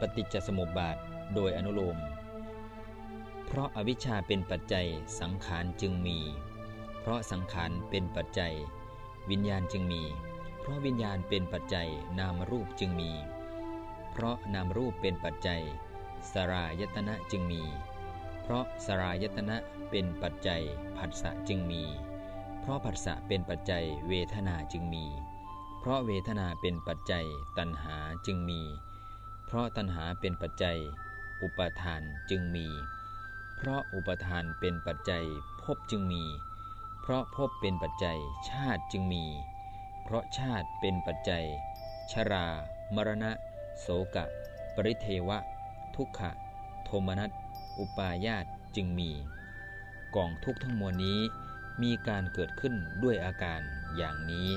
ปฏิจจสมุปบาทโดยอนุโลม เพราะอาวิชชาเป็นปัจจัยสังขารจึงมี เพราะสังขารเป็นปัจจัย วิญญาณจึงมี เพราะวิญญาณเป็นปัจจัยนามรูปจึงมี เพราะนามรูปเป็นปัจจัย สรายตนะจึงมี เพราะสรายตนะเป็นปัจจัยผัสสะจึงมี เพราะผัสสะเป็นปัจจัยเวทนาจึงมี เพราะเวทนาเป็นปัจจัยตัณหาจึงมี เพราะตัณหาเป็นปัจจัย อุปทานจึงมี เพราะอุปทานเป็นปัจจัยภพจึงมี เพราะภพเป็นปัจจัยชาติจึงมี เพราะชาติเป็นปัจจัย ชรา มรณะ โสกะ ปริเทวะ ทุกขะ โทมนัส อุปาญาตจึงมี กองทุกทั้งมวลนี้มีการเกิดขึ้นด้วยอาการอย่างนี้